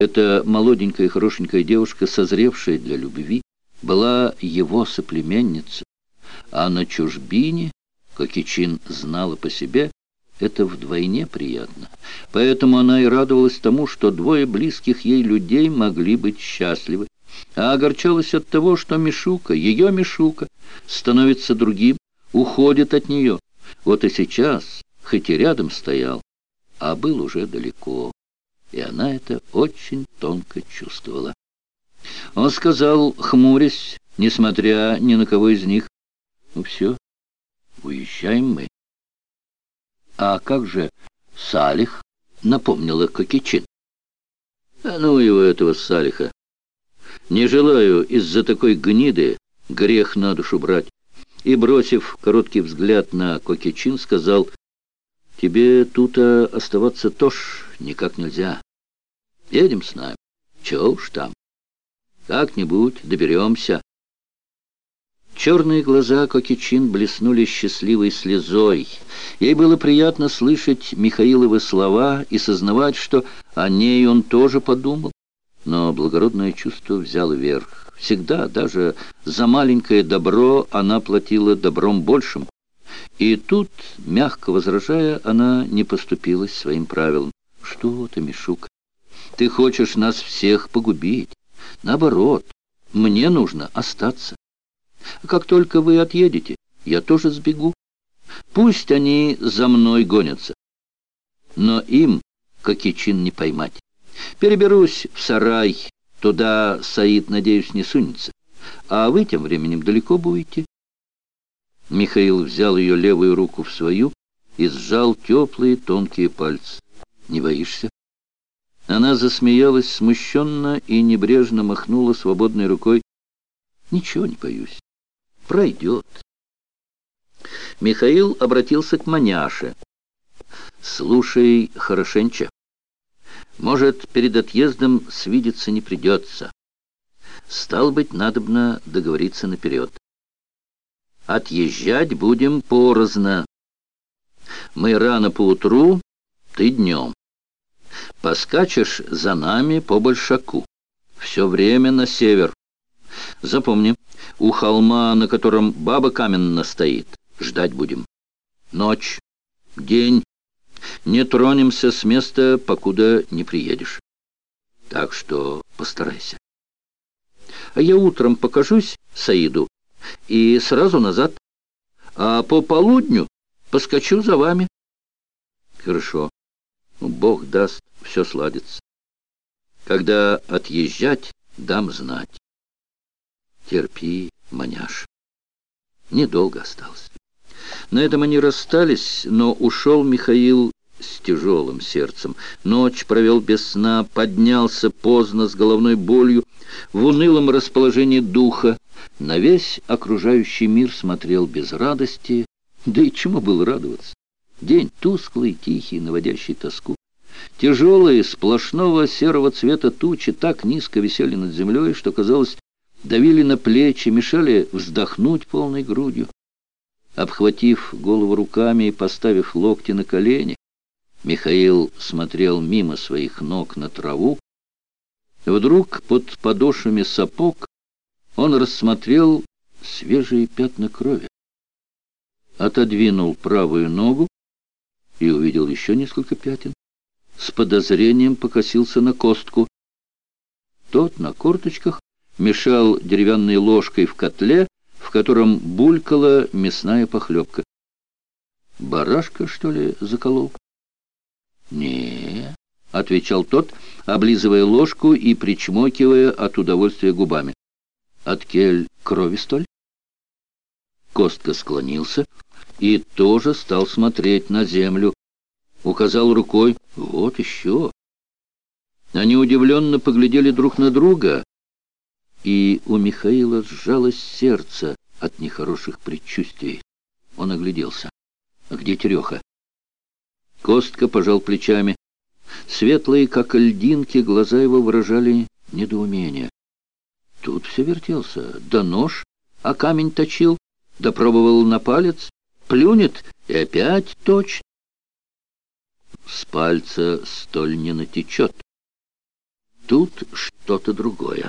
Эта молоденькая и хорошенькая девушка, созревшая для любви, была его соплеменница, а на чужбине, как и Чин знала по себе, это вдвойне приятно. Поэтому она и радовалась тому, что двое близких ей людей могли быть счастливы, а огорчалась от того, что Мишука, ее Мишука, становится другим, уходит от нее. Вот и сейчас, хоть и рядом стоял, а был уже далеко и она это очень тонко чувствовала. Он сказал, хмурясь, несмотря ни на кого из них, «Ну все, уезжаем мы». «А как же Салих?» — напомнила Кокичин. «А ну его, этого Салиха! Не желаю из-за такой гниды грех на душу брать». И, бросив короткий взгляд на Кокичин, сказал, «Тебе тут оставаться тоже никак нельзя. Едем с нами. Чего уж там. Как-нибудь доберемся». Черные глаза Кокичин блеснули счастливой слезой. Ей было приятно слышать Михаиловы слова и сознавать, что о ней он тоже подумал. Но благородное чувство взяло верх. Всегда, даже за маленькое добро, она платила добром большим. И тут, мягко возражая, она не поступилась своим правилам. «Что ты, Мишук? Ты хочешь нас всех погубить. Наоборот, мне нужно остаться. Как только вы отъедете, я тоже сбегу. Пусть они за мной гонятся. Но им, как и чин, не поймать. Переберусь в сарай. Туда Саид, надеюсь, не сунется. А вы тем временем далеко будете. Михаил взял ее левую руку в свою и сжал теплые тонкие пальцы. «Не боишься?» Она засмеялась смущенно и небрежно махнула свободной рукой. «Ничего не боюсь. Пройдет». Михаил обратился к маняше. «Слушай, хорошенче, может, перед отъездом свидеться не придется. Стал быть, надобно договориться наперед. Отъезжать будем порозно. Мы рано поутру, ты днем. Поскачешь за нами по большаку. Все время на север. Запомни, у холма, на котором баба каменна стоит, ждать будем. Ночь, день. Не тронемся с места, покуда не приедешь. Так что постарайся. А я утром покажусь Саиду и сразу назад. А по полудню поскочу за вами. Хорошо. Бог даст, все сладится. Когда отъезжать, дам знать. Терпи, маняш. Недолго осталось. На этом они расстались, но ушел Михаил с тяжелым сердцем. Ночь провел без сна, поднялся поздно с головной болью, в унылом расположении духа. На весь окружающий мир смотрел без радости, да и чему было радоваться? День тусклый, тихий, наводящий тоску. Тяжелые, сплошного серого цвета тучи так низко висели над землей, что, казалось, давили на плечи, мешали вздохнуть полной грудью. Обхватив голову руками и поставив локти на колени, Михаил смотрел мимо своих ног на траву. Вдруг под подошвами сапог он рассмотрел свежие пятна крови. Отодвинул правую ногу и увидел еще несколько пятен. С подозрением покосился на костку. Тот на корточках мешал деревянной ложкой в котле, в котором булькала мясная похлебка. «Барашка, что ли, заколол?» Не отвечал тот, облизывая ложку и причмокивая от удовольствия губами. «От кель крови столь?» Костка склонился и тоже стал смотреть на землю. Указал рукой «Вот еще». Они удивленно поглядели друг на друга, и у Михаила сжалось сердце от нехороших предчувствий. Он огляделся. «А где Тереха?» Костка пожал плечами. Светлые, как льдинки, глаза его выражали недоумение. Тут все вертелся. Да нож, а камень точил, да пробовал на палец, плюнет и опять точно. С пальца столь не натечет. тут что-то другое.